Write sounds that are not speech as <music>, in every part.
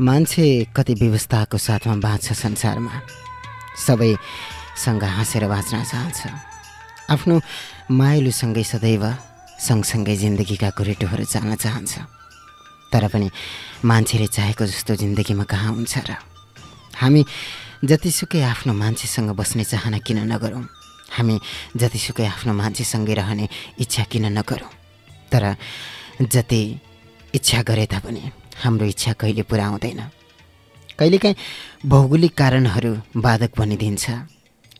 मान्छे कति व्यवस्थाको साथमा बाँच्छ संसारमा। सबैसँग हाँसेर बाँच्न चाहन्छ। आफ्नो माइलोसँगै सदैव सँगसँगै जिन्दगीका कुरेटोहरू चाल्न चाहन्छ। तर पनि मान्छेले चाहेको जस्तो जिन्दगीमा कहाँ हुन्छ र? हामी जतिसुकै आफ्नो मान्छेसँग बस्ने चाहना किन नगरौँ? हामी जतिसुकै आफ्नो मान्छेसँगै रहने इच्छा किन नगरौँ? तर जति इच्छा गरे तापनि हाम्रो इच्छा कहिले पुरा हुँदैन। कहिलेकाहीँ भौगोलिक कारणहरू बाधक बनिदिन्छ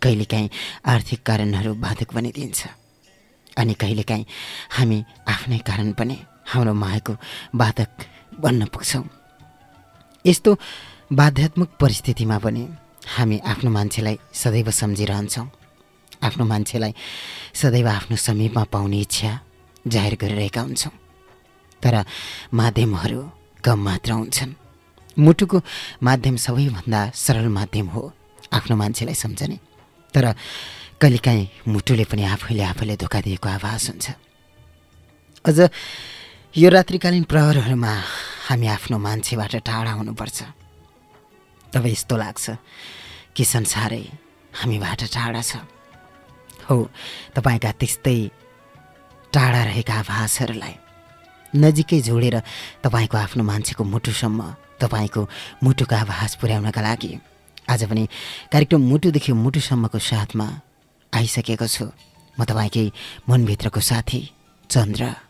कहिलेकाहीँ आर्थिक कारणहरू बाधक बनिदिन्छ अनि कहिलेकाहीँ हामी आफ्नै कारण पनि हाम्रो मायाको बाधक बन्न पुग्छौँ। यस्तो बाध्यात्मक परिस्थितिमा पनि हामी आफ्नो मान्छेलाई सदैव सम्झिरहन्छौँ। आफ्नो मान्छेलाई सदैव आफ्नो समीपमा पाउने इच्छा जाहेर गरिरहेका हुन्छौँ। तर माध्यमहरू कम मात्र हुन्छन्। मुटुको माध्यम सबैभन्दा सरल माध्यम हो आफ्नो मान्छेलाई सम्झने। तर कहिलेकाहीँ मुटुले पनि आफैले आफैले धोका दिएको आभास हुन्छ। अझ यो रात्रिकालीन प्रहरहरूमा हामी आफ्नो मान्छेबाट टाढा हुनुपर्छ। तब यस्तो लाग्छ कि संसारै हामीबाट टाढा छ। हो तपाईँका त्यस्तै टाढा रहेका आभासहरूलाई नजिकै जोडेर तपाईँको आफ्नो मान्छेको मुटुसम्म तपाईँको मुटुको आभास पुर्याउनका लागि आज पनि कार्यक्रम मुटुदेखि मुटुसम्मको साथमा आइसकेको छु। म तपाईँकै मनभित्रको साथी चन्द्र।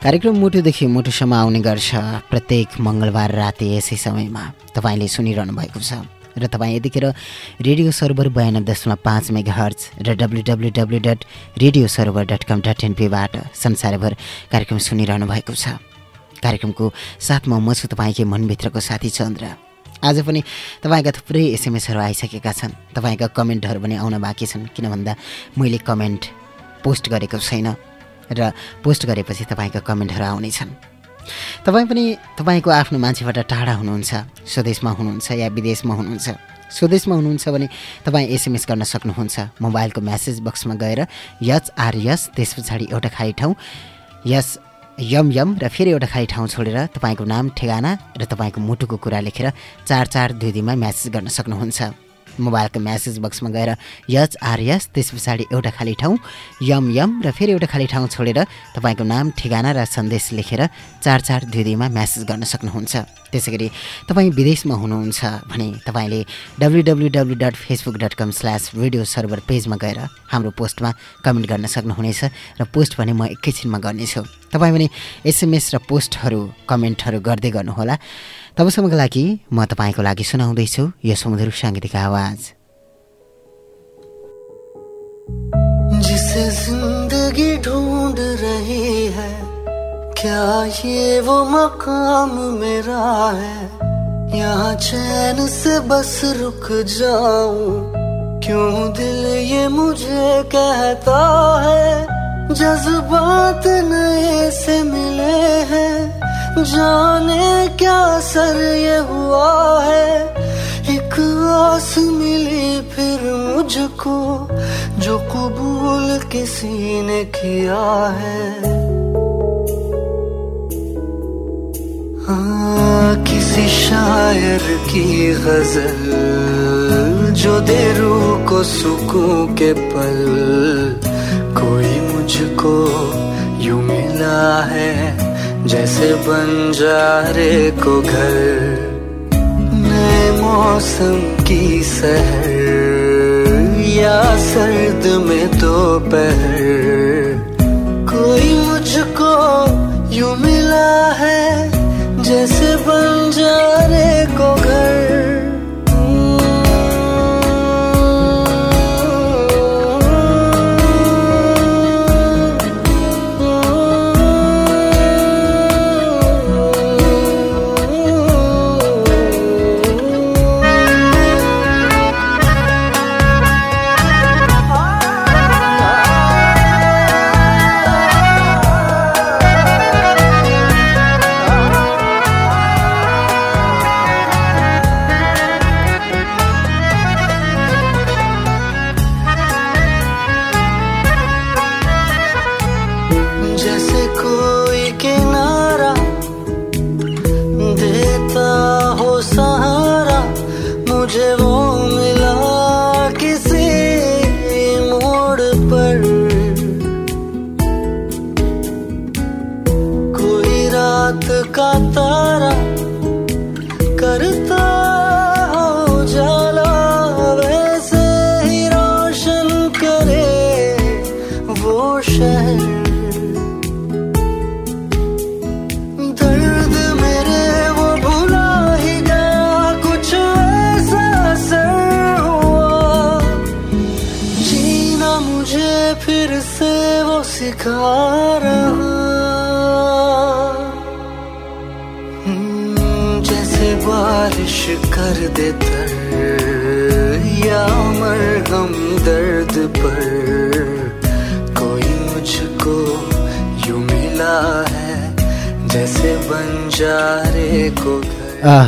कार्यक्रम मुटुदेखि मुटुसम्म आउने गर्छ प्रत्येक मङ्गलबार राति यसै समयमा। तपाईँले सुनिरहनु भएको छ। र तपाईँ यतिखेर रेडियो सर्भर बयानब्बे दशमलव पाँच मेगा हर्च र W W W dot radio server dot com dot एनपीबाट संसारभर कार्यक्रम सुनिरहनु भएको छ। कार्यक्रमको साथमा म छु तपाईँकै मनभित्रको साथी चन्द्र। आज पनि तपाईँका थुप्रै एसएमएसहरू आइसकेका छन्। तपाईँका कमेन्टहरू पनि आउन बाँकी छन्। किन भन्दा मैले कमेन्ट पोस्ट गरेको छैन। र पोस्ट गरेपछि तपाईँका कमेन्टहरू आउनेछन्। तपाईँ पनि तपाईँको आफ्नो मान्छेबाट टाढा हुनुहुन्छ स्वदेशमा हुनुहुन्छ या विदेशमा हुनुहुन्छ स्वदेशमा हुनुहुन्छ भने तपाईँ एसएमएस गर्न सक्नुहुन्छ मोबाइलको म्यासेज बक्समा गएर यच आर यस त्यस पछाडि एउटा खाली ठाउँ यस यम यम र फेरि एउटा खाली ठाउँ छोडेर तपाईँको नाम ठेगाना र तपाईँको मुटुको कुरा लेखेर चार चार दुई दिनमा म्यासेज गर्न सक्नुहुन्छ। मोबाइलको म्यासेज बक्समा गएर यच आर यस त्यस पछाडि एउटा खाली ठाउँ यम यम र फेरि एउटा खाली ठाउँ छोडेर तपाईँको नाम ठेगाना र सन्देश लेखेर चार चार दुई दुईमा म्यासेज गर्न सक्नुहुन्छ। त्यसै गरी तपाईँ विदेशमा हुनुहुन्छ भने तपाईँले W W W dot Facebook dot com slash radio server पेजमा गएर हाम्रो पोस्टमा कमेन्ट गर्न सक्नुहुनेछ र पोस्ट भने म एकैछिनमा गर्नेछु। तपाईँ पनि एसएमएस र पोस्टहरू कमेन्टहरू गर्दै गर्नुहोला। तबसम्मको लागि म तपाईँको लागि सुनाउँदैछु यो समुद्र साङ्गीतिक आवाज़। जिसे ज़िंदगी ढूंढ रही है, क्या ये वो मकाम मेरा है? यहाँ चैन से बस रुक जाऊँ, क्यों दिल ये मुझे कहता है, जज्बात नए से मिले जाने क्या सर ये हुआ है? एक आस मिली फिर मुझको, जो कबूल किसी ने किया है। हाँ किसी शायर की गज़ल, जो दे रूह को सुकून के पल। कोई मुझको यू मिला है जैसे बंजारे को घर नए मौसम की सहर या सर्द में दोपहर। कोई मुझको यू मिला है जैसे बंजारे को घर।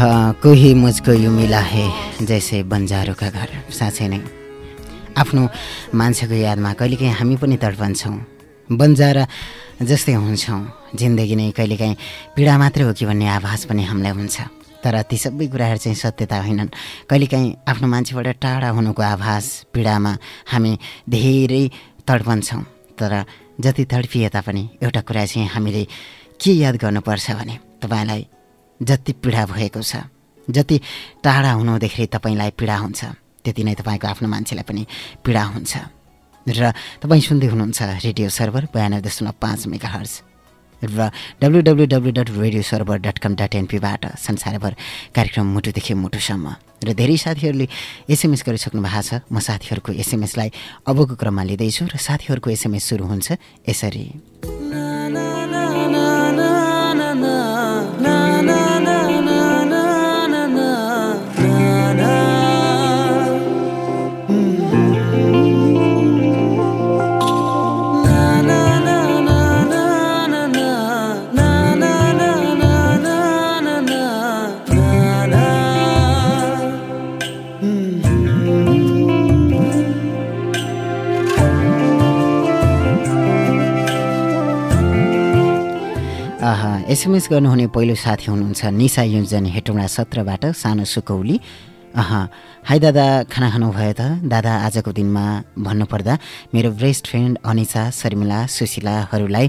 कोही मुझको यो मिला है जैसे बन्जारोका घर। साँच्चै नै। आफ्नो मान्छेको यादमा कहिलेकाहीँ हामी पनि तडपन्छौँ बन्जारा जस्तै हुन्छौँ। जिन्दगी नै कहिलेकाहीँ पीडा मात्रै हो कि भन्ने आभास पनि हामीलाई हुन्छ। तर ती सबै कुराहरू चाहिँ सत्यता होइनन्। कहिलेकाहीँ आफ्नो मान्छेबाट टाढा हुनुको आभास पीडामा हामी धेरै तडपन्छौँ तर जति तडपिए तापनि एउटा कुरा चाहिँ हामीले के याद गर्नुपर्छ भने तपाईँलाई जति पीडा भएको छ जति टाढा हुनुहुँदाखेरि तपाईँलाई पीडा हुन्छ त्यति नै तपाईँको आफ्नो मान्छेलाई पनि पीडा हुन्छ। र तपाईँ सुन्दै हुनुहुन्छ रेडियो सर्भर बयानब्बे दशमलव पाँच मेगा हर्स र W W W dot radio server dot com dot एनपीबाट संसारभर कार्यक्रम मुटुदेखि मुटुसम्म र धेरै साथीहरूले एसएमएस गरिसक्नु भएको छ। म साथीहरूको एसएमएसलाई अबको क्रममा लिँदैछु र साथीहरूको एसएमएस सुरु हुन्छ यसरी। एसएमएस गर्नुहुने पहिलो साथी हुनुहुन्छ निसा योजन हेटौँडा सत्रबाट सानो सुकौली। अह हाई दादा खाना खानुभयो त? दादा आजको दिनमा भन्नुपर्दा मेरो बेस्ट फ्रेन्ड अनिसा शर्मिला सुशीलाहरूलाई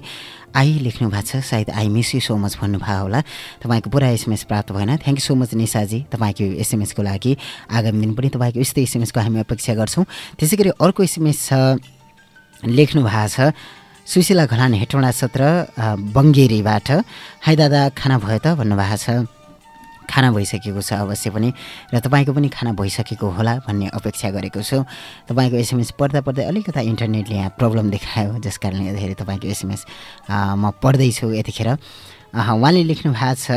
आई लेख्नु भएको छ। सायद I miss you so much भन्नुभयो होला। तपाईँको पुरा एसएमएस प्राप्त भएन। थ्याङ्क यू सो मच निसाजी। तपाईँको एसएमएसको लागि आगामी दिन पनि तपाईँको यस्तै एसएमएसको हामी अपेक्षा गर्छौँ। त्यसै गरी अर्को एसएमएस छ लेख्नु भएको छ। सुशीला घलान हेटौँडा सत्र बङ्गेरीबाट। हाई दादा खाना भयो त? भन्नुभएको छ। खाना भइसकेको छ अवश्य पनि। र तपाईँको पनि खाना भइसकेको होला भन्ने अपेक्षा गरेको छु। तपाईँको एसएमएस पढ्दा पढ्दै अलिकता इन्टरनेटले यहाँ प्रब्लम देखायो जस कारणले गर्दाखेरि तपाईँको एसएमएस म पढ्दैछु यतिखेर। उहाँले लेख्नु भएको छ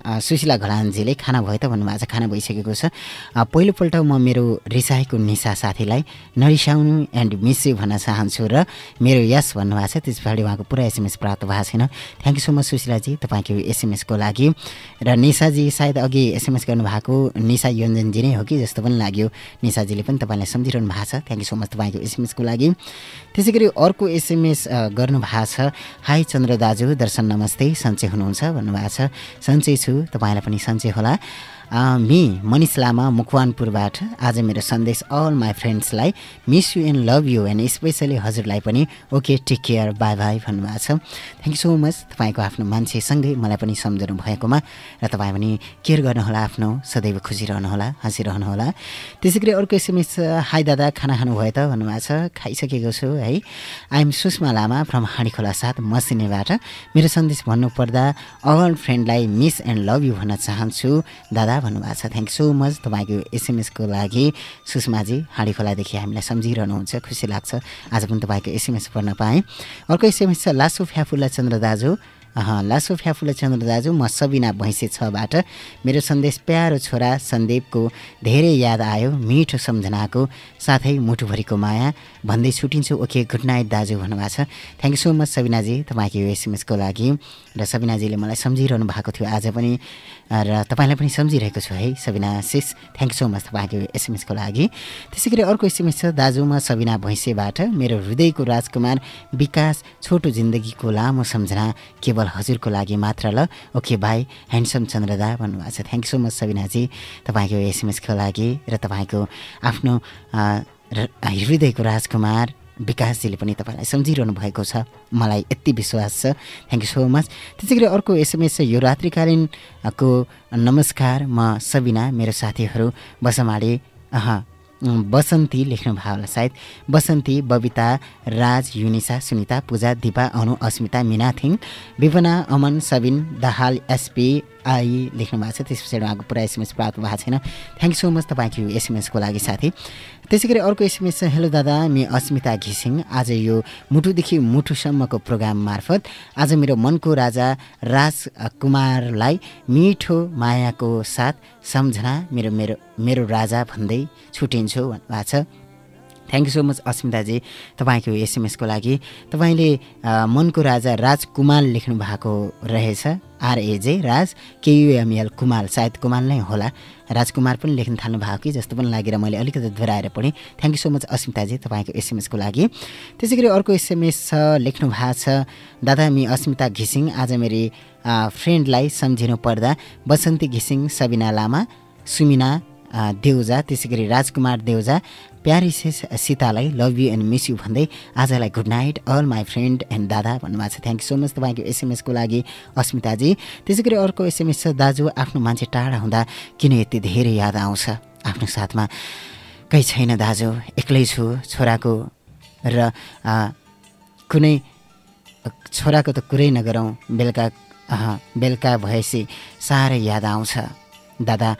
सुशीला घलानजीले खाना भयो त भन्नुभएको छ खाना भइसकेको छ। पहिलोपल्ट म मेरो रिसाएको निसा साथीलाई नरिसाउनु एन्ड मिस यु भन्न चाहन्छु र मेरो यस भन्नुभएको छ त्यस पछाडि उहाँको पुरा एसएमएस प्राप्त भएको छैन। थ्याङ्क यू सो मच सुशीलाजी तपाईँको एसएमएसको लागि। र निसाजी सायद अघि एसएमएस गर्नुभएको निसा योन्जनजी नै हो कि जस्तो पनि लाग्यो। निसाजीले पनि तपाईँलाई सम्झिरहनु भएको छ। थ्याङ्क यू सो मच तपाईँको एसएमएसको लागि। त्यसै गरी अर्को एसएमएस गर्नुभएको छ। हाई चन्द्र दाजु दर्शन नमस्ते सन्चै हुनुहुन्छ भन्नुभएको छ। सन्चै छु तपाईँलाई पनि सन्चै होला। मी मनिष लामा मुखवानपुरबाट आज मेरो सन्देश all my फ्रेन्ड्सलाई miss you and love you and specially हजुरलाई पनि okay take care bye bye भन्नुभएको छ। थ्याङ्क यू सो मच तपाईँको आफ्नो मान्छेसँगै मलाई पनि सम्झनु भएकोमा र तपाईँ पनि केयर गर्नुहोला आफ्नो सदैव खुसी रहनुहोला हाँसिरहनुहोला त्यसै गरी अर्को एसएमएस हाई दादा खाना खानुभयो त? भन्नुभएको छ खाइसकेको छु है। आइएम सुषमा लामा फ्रम हाँडीखोला साथ मसिनेबाट। मेरो सन्देश भन्नुपर्दा अल फ्रेन्डलाई मिस एन्ड लभ यु भन्न चाहन्छु। दादा भन्नुभएको छ। थ्याङ्क सो मच तपाईँको एसएमएसको लागि। सुषमाजी हाँडी खोलादेखि हामीलाई सम्झिरहनुहुन्छ खुसी लाग्छ। आज पनि तपाईँको एसएमएस पढ्न पाएँ। अर्को एसएमएस छ लासो फ्याफुल्ला चन्द्र दाजु। लासो फ्याफुल्ला चन्द्र दाजु म सबिना भैँसे छबाट। मेरो सन्देश प्यारो छोरा सन्दीपको धेरै याद आयो मिठो सम्झनाको साथै मुटुभरिको माया। भन्दै छुटिन्छु ओके गुड नाइट दाजु भन्नुभएको छ। थ्याङ्क यू सो मच सबिनाजी तपाईँको यो एसएमएसको लागि। र सबिनाजीले मलाई सम्झिरहनु भएको थियो आज पनि। र तपाईँलाई पनि सम्झिरहेको छु है Sabina sis thank so much तपाईँको एसएमएसको लागि। त्यसै गरी अर्को एसएमएस छ दाजु म सबिना भैँसेबाट। मेरो हृदयको राजकुमार विकास छोटो जिन्दगीको लामो सम्झना केवल हजुरको लागि मात्र ल। Okay by. ह्यान्डसम चन्द्रदा भन्नुभएको छ। थ्याङ्क सो मच सबिनाजी तपाईँको एसएमएसको लागि र तपाईँको आफ्नो हृदयको राजकुमार विकासजीले पनि तपाईँलाई सम्झिरहनु भएको छ। मलाई यति विश्वास छ। थ्याङ्क यू सो मच त्यसै गरी अर्को एसएमएस यो रात्रिकालीनको नमस्कार। म सबिना मेरो साथीहरू बसमाडे अह बसन्ती लेख्नु भयो होला सायद। बसन्ती बबिता राज युनिसा सुनिता पूजा दिपा अनु अस्मिता मिना थिङ विपना अमन सबिन दाहाल एसपी आई लेख्नु भएको छ त्यस पछाडि उहाँको पुरा एसएमएस प्राप्त भएको छैन। थ्याङ्क यू सो मच तपाईँको एसएमएसको लागि साथी। त्यसै गरी अर्को एसएमएस छ हेलो दादा मि अस्मिता घिसिङ। आज यो मुटुदेखि मुटुसम्मको प्रोग्राम मार्फत आज मेरो मनको राजा राजकुमारलाई मिठो मायाको साथ सम्झना मेरो मेरो मेरो राजा भन्दै छुटिन्छु भन्नुभएको छ। थ्याङ्क यू सो मच अस्मिताजी तपाईँको एसएमएसको लागि। तपाईँले मनको राजा राजकुमार लेख्नु भएको रहेछ। आरएजे राज केयुएमएल कुमार सायद कुमार नै होला। राजकुमार पनि लेख्न थाल्नु भएको कि जस्तो पनि लागेर मैले अलिकति दोहोऱ्याएर पढेँ। थ्याङ्क यू सो मच अस्मिताजी तपाईँको एसएमएसको लागि। त्यसै गरी अर्को एसएमएस छ लेख्नु भएको छ दादा मि अस्मिता घिसिङ। आज मेरी फ्रेन्डलाई सम्झिनु पर्दा बसन्ती घिसिङ सबिना लामा सुमिना देउजा त्यसै गरी राजकुमार देउजा प्यारी सीतालाई love you and miss you भन्दै आजलाई good night all my friend and दादा भन्नुभएको छ। थ्याङ्क यू सो मच तपाईँको एसएमएसको लागि अस्मिताजी। त्यसै गरी अर्को एसएमएस छ दाजु आफ्नो मान्छे टाढा हुँदा किन यति धेरै याद आउँछ? आफ्नो साथमा कहीँ छैन दाजु एक्लै छु छोराको र कुनै छोराको त कुरै नगरौँ बेलुका बेलुका भएपछि साह्रै याद आउँछ। दादा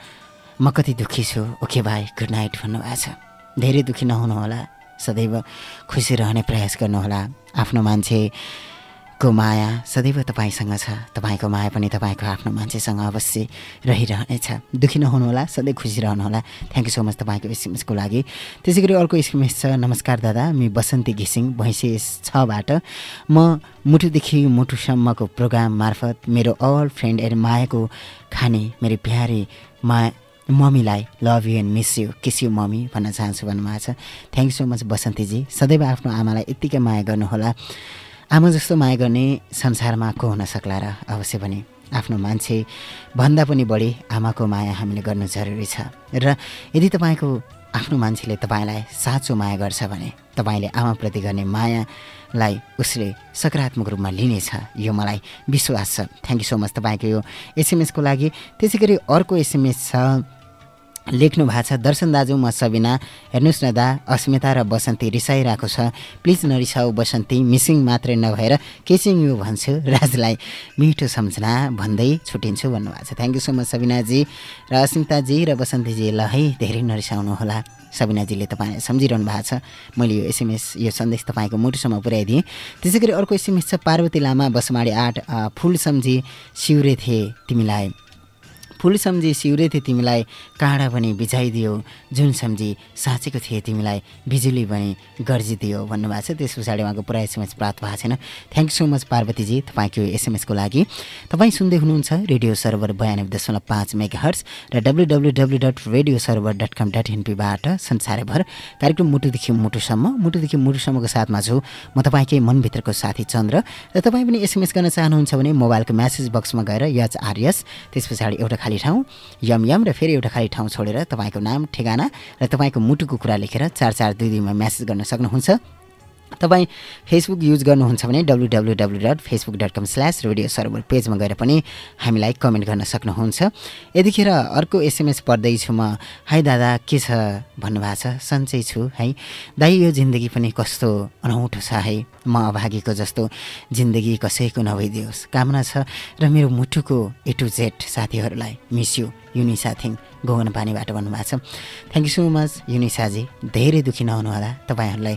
म कति दुःखी छु ओके भाइ गुड नाइट भन्नुभएको छ। धेरै दुःखी नहुनुहोला सदैव खुसी रहने प्रयास गर्नुहोला। आफ्नो मान्छेको माया सदैव तपाईँसँग छ तपाईँको माया पनि तपाईँको आफ्नो मान्छेसँग अवश्य रहिरहनेछ। दुःखी नहुनुहोला सधैँ खुसी रहनुहोला। थ्याङ्क यू सो मच तपाईँको एसएमएसको लागि। त्यसै गरी अर्को एसएमएस छ नमस्कार दादा मि बसन्ती घिसिङ भैँसे छबाट। म मुटुदेखि मुटुसम्मको प्रोग्राम मार्फत मेरो अल फ्रेन्ड एन्ड मायाको खाने मेरो प्यारे मा मम्मीलाई love you and miss you kiss you mummy भन्न चाहन्छु भन्नुभएको छ। थ्याङ्क यू सो मच बसन्तीजी। सदैव आफ्नो आमालाई यत्तिकै माया गर्नुहोला। आमा जस्तो माया गर्ने संसारमा को हुन सक्ला र अवश्य पनि आफ्नो मान्छे भन्दा पनि बढी आमाको माया हामीले गर्नु जरुरी छ। र यदि तपाईँको आफ्नो मान्छेले तपाईँलाई साँचो माया गर्छ भने तपाईँले आमाप्रति गर्ने मायालाई उसले सकारात्मक रूपमा लिनेछ यो मलाई विश्वास छ। थ्याङ्क यू सो मच तपाईँको यो एसएमएसको लागि। त्यसै गरी अर्को एसएमएस छ। लेख्नु भएको छ दर्शन दाजु म सबिना। हेर्नुहोस् न दा अस्मिता र बसन्ती रिसाइरहेको छ। प्लिज नरिसाऊ बसन्ती मिसिङ मात्रै नभएर केचिङ यु भन्छु राजलाई मिठो सम्झना भन्दै छुटिन्छु भन्नुभएको छ। थ्याङ्क यू सो मच सबिनाजी र अस्मिताजी र बसन्तीजी ल है धेरै नरिसाउनु होला। सबिनाजीले तपाईँलाई सम्झिरहनु भएको छ। मैले यो एसएमएस यो सन्देश तपाईँको मुटुसम्म पुर्याइदिएँ त्यसै गरी अर्को एसएमएस छ पार्वती लामा बसमाडी आठ फुल सम्झी सिउरे थिए तिमीलाई। फुल सम्झी सिउरे थिए तिमीलाई। काँडा पनि बिछाइदियो। जुन सम्झी साँचेको थिए तिमीलाई बिजुली पनि गर्जिदियो भन्नुभएको छ। त्यस पछाडि उहाँको पुरा एसएमएस प्राप्त भएको छैन। थ्याङ्क सो मच पार्वतीजी तपाईँको एसएमएसको लागि। तपाईँ सुन्दै हुनुहुन्छ रेडियो सर्भर बयानब्बे दशमलव पाँच मेगा हर्स र W W W dot radio server dot com dot एनपीबाट संसारभर कार्यक्रम मुटुदेखि मुटुसम्म मुटुदेखि मुटुसम्मको साथमा छु। म तपाईँकै मनभित्रको साथी चन्द्र र तपाईँ पनि एसएमएस गर्न चाहनुहुन्छ भने मोबाइलको म्यासेज बक्समा गएर यच आरएस त्यस पछाडि एउटा खाली ठाउँ यम यम र फेरि एउटा खाली ठाउँ छोडेर तपाईँको नाम ठेगाना र तपाईँको मुटुको कुरा लेखेर चार चार दुई दुईमा म्यासेज गर्न सक्नुहुन्छ। तपाईँ फेसबुक युज गर्नुहुन्छ भने W W W dot Facebook dot com slash radio server पेजमा गएर पनि हामीलाई कमेन्ट गर्न सक्नुहुन्छ। यतिखेर अर्को एसएमएस पढ्दैछु म। हाई दादा के छ भन्नुभएको छ? सन्चै छु है। दाइ यो जिन्दगी पनि कस्तो अनौठो छ है। म अभागीको जस्तो जिन्दगी कसैको नभइदियोस्। कामना छ र मेरो मुटुको ए टु जेड साथीहरूलाई मिस यु युनिसा थिङ गोगन पानीबाट भन्नुभएको छ। थ्याङ्क यू सो मच युनिसाजी धेरै दुःखी नहुनुहोला। तपाईँहरूलाई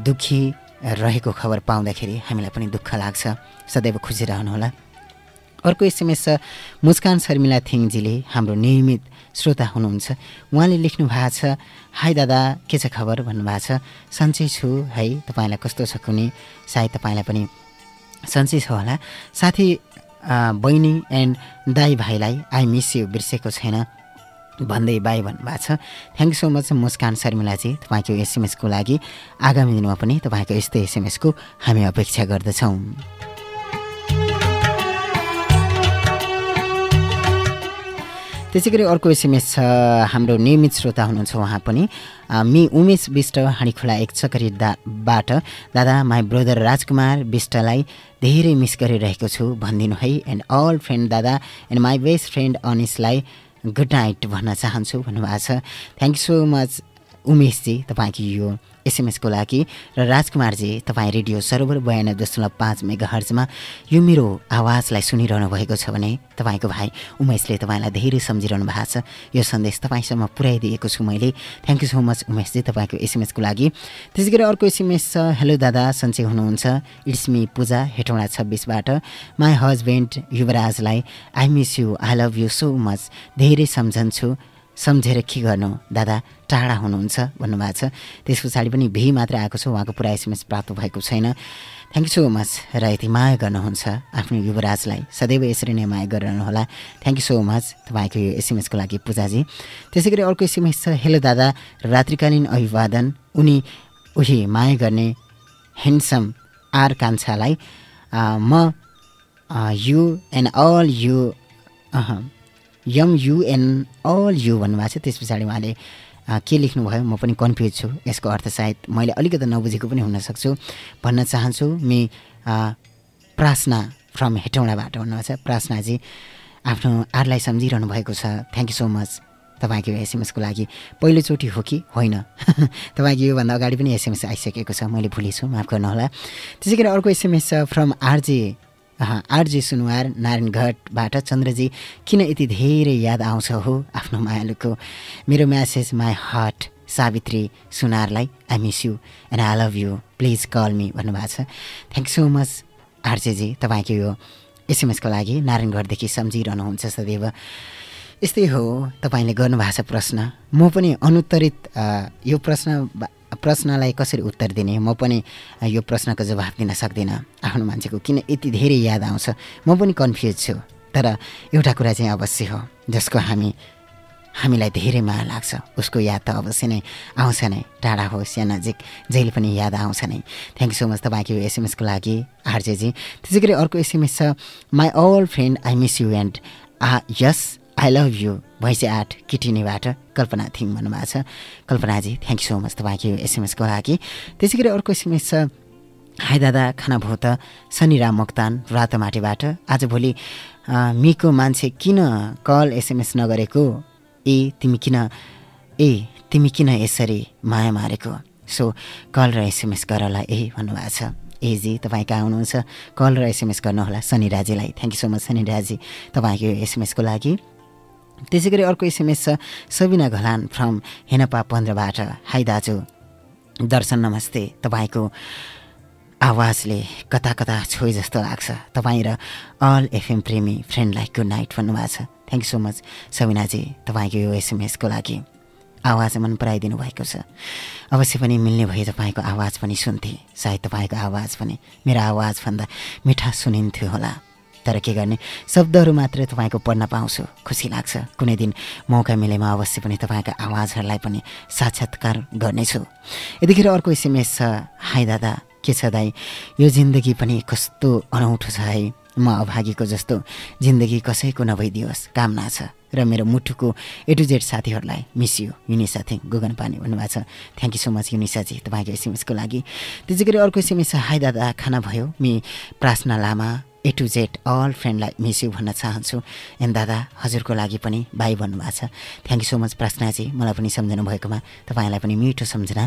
दुःखी रहेको खबर पाउँदाखेरि हामीलाई पनि दुःख लाग्छ। सदैव खुसी रहनुहोला। अर्को एसएमएस छ मुस्कान शर्मिला थिङजीले हाम्रो नियमित श्रोता हुनुहुन्छ। उहाँले लेख्नु भएको छ हाई दादा के छ खबर? भन्नुभएको छ। सन्चै छु है तपाईँलाई कस्तो छ कुनै? सायद तपाईँलाई पनि सन्चै छ होला। साथी बहिनी एन्ड दाई भाइलाई आई मिस यु बिर्सेको छैन। भन्दै बाई भन्नुभएको छ। Thank you so much Muskan शर्मिलाजी तपाईँको एसएमएसको लागि। आगामी दिनमा पनि तपाईँको यस्तै एसएमएसको हामी अपेक्षा गर्दछौँ। त्यसै गरी अर्को एसएमएस छ हाम्रो नियमित श्रोता हुनुहुन्छ उहाँ पनि। मि उमेश विष्ट हाँडीखोला एक चकरी दाबाट दादा माई ब्रदर राजकुमार विष्टलाई धेरै मिस गरिरहेको छु भनिदिनु है। एन्ड अल फ्रेन्ड दादा एन्ड माई बेस्ट फ्रेन्ड अनिसलाई गुड नाइट भन्न चाहन्छु भन्नुभएको छ। थ्याङ्क यू सो मच उमेशजी तपाईँको यो एसएमएसको लागि र राजकुमारजी तपाईँ रेडियो सरोवर बयानब्बे दशमलव पाँच मेगा हर्जमा यो मेरो आवाजलाई सुनिरहनु भएको छ भने तपाईँको भाइ उमेशले तपाईँलाई धेरै सम्झिरहनु भएको छ। यो सन्देश तपाईँसम्म पुर्याइदिएको छु मैले। थ्याङ्क यू सो मच उमेशजी तपाईँको एसएमएसको लागि। त्यसै गरी अर्को एसएमएस छ हेलो दादा सन्चै हुनुहुन्छ। इट्स मी पूजा हेटौँडा छब्बिसबाट। My husband युवराजलाई I miss you I love you so much धेरै सम्झन्छु सम्झेर के गर्नु? दादा टाढा हुनुहुन्छ भन्नुभएको छ। त्यस पछाडि पनि भी मात्र आएको छ उहाँको पुरा एसएमएस प्राप्त भएको छैन। थ्याङ्क यू सो मच र यति माया गर्नुहुन्छ आफ्नो युवराजलाई। सदैव यसरी नै माया गरिरहनुहोला। थ्याङ्क यू सो मच तपाईँको यो एसएमएसको लागि पूजाजी। त्यसै गरी अर्को एसएमएस छ हेलो दादा रात्रिकालीन अभिवादन। उनी उही माया गर्ने ह्यान्डसम आर कान्छालाई म यु एन्ड अल यु यम युएन अल यु भन्नुभएको छ। त्यस पछाडि उहाँले के लेख्नुभयो? म पनि कन्फ्युज छु। यसको अर्थ सायद मैले अलिकति नबुझेको पनि हुनसक्छु। भन्न चाहन्छु मि प्रार्थना फ्रम हेटौँडाबाट भन्नुभएको छ। प्रार्थनाजी आफ्नो आरलाई सम्झिरहनु भएको छ। थ्याङ्क यू सो मच तपाईँको एसएमएसको लागि पहिलोचोटि हो कि? होइन। <laughs> तपाईँको योभन्दा अगाडि पनि एसएमएस आइसकेको छ। मैले भुलेछु माफ गर्नुहोला। त्यसै गरी अर्को एसएमएस छ फ्रम आरजे आरजे सुनवार नारायणघाटबाट चन्द्रजी किन यति धेरै याद आउँछ हो आफ्नो मायालुको? मेरो message my heart Savitri सुनारलाई I miss you and I love you please call me भन्नुभएको छ। थ्याङ्क सो मच आरजेजी तपाईँको यो एसएमएसको लागि नारायणगढदेखि सम्झिरहनुहुन्छ सदैव। यस्तै हो तपाईँले गर्नुभएको छ प्रश्न। म पनि अनुत्तरित यो प्रश्न प्रश्नलाई कसरी उत्तर दिने? म पनि यो प्रश्नको जवाफ दिन सक्दिनँ आफ्नो मान्छेको किन यति धेरै याद आउँछ? म पनि कन्फ्युज छु तर एउटा कुरा चाहिँ अवश्य हो जसको हामी हामीलाई धेरै माया लाग्छ। उसको याद त अवश्य नै आउँछ नै। टाढा होस् या नजिक जहिले पनि याद आउँछ नै। थ्याङ्क यू सो मच तपाईँको एसएमएसको लागि आरजेजी। त्यसै गरी अर्को एसएमएस छ my all friend I miss you and आ यस आई लभ यु भैँसे आठ किटिनीबाट कल्पना थिङ भन्नुभएको छ कल्पनाजी थ्याङ्क यू सो मच तपाईँको एसएमएसको लागि त्यसै गरी अर्को एसएमएस छ हाई दादा खाना भो त शनिराम मोक्तान रातोमाटीबाट आजभोलि मिको मान्छे किन कल एसएमएस नगरेको ए तिमी किन ए तिमी किन यसरी माया मारेको सो कल र एसएमएस गरलाई ए भन्नुभएको छ एजी तपाईँ कहाँ हुनुहुन्छ कल र एसएमएस गर्नुहोला शनिराजीलाई थ्याङ्क यू सो मच शनिराजी तपाईँको एसएमएसको लागि त्यसै गरी अर्को एसएमएस छ सबिना घलान फ्रम हेनपा पन्ध्रबाट। हाई दाजु। दर्शन नमस्ते। तपाईँको आवाजले कता कता छोइ जस्तो लाग्छ। तपाईँ र अल एफएम प्रेमी फ्रेन्डलाई गुड नाइट भन्नुभएको छ। थ्याङ्क सो मच सबिनाजी तपाईँको यो एसएमएसको लागि। आवाज मन पराइदिनु भएको छ। अवश्य पनि मिल्ने भए तपाईँको आवाज पनि सुन्थेँ। सायद तपाईँको आवाज पनि मेरो आवाजभन्दा मिठा सुनिन्थ्यो होला। तर के गर्ने शब्दहरू मात्रै तपाईँको पढ्न पाउँछु। खुसी लाग्छ। कुनै दिन मौका मिलेमा अवश्य पनि तपाईँका आवाजहरूलाई पनि साक्षात्कार गर्नेछु। यतिखेर अर्को एसएमएस छ। हाई दादा के छ दाई? यो जिन्दगी पनि कस्तो अनौठो छ है। म अभागीको जस्तो। जिन्दगी कसैको नभइदियोस्। कामना छ। र मेरो मुटुको ए साथीहरूलाई मिस यु थिङ गुगन पानी भन्नुभएको छ। थ्याङ्क यू सो मच युनिसाजी तपाईँको एसएमएसको लागि। त्यसै गरी अर्को एसएमएस हाई दादा खाना भयो? Me Prarthana Lama A to Z all फ्रेन्डलाई miss you भन्न चाहन्छु। एन्ड दादा हजुरको लागि पनि भाइ भन्नुभएको छ। थ्याङ्क यू सो मच प्रार्थनाजी मलाई पनि सम्झनु भएकोमा। तपाईँलाई पनि मिठो सम्झना।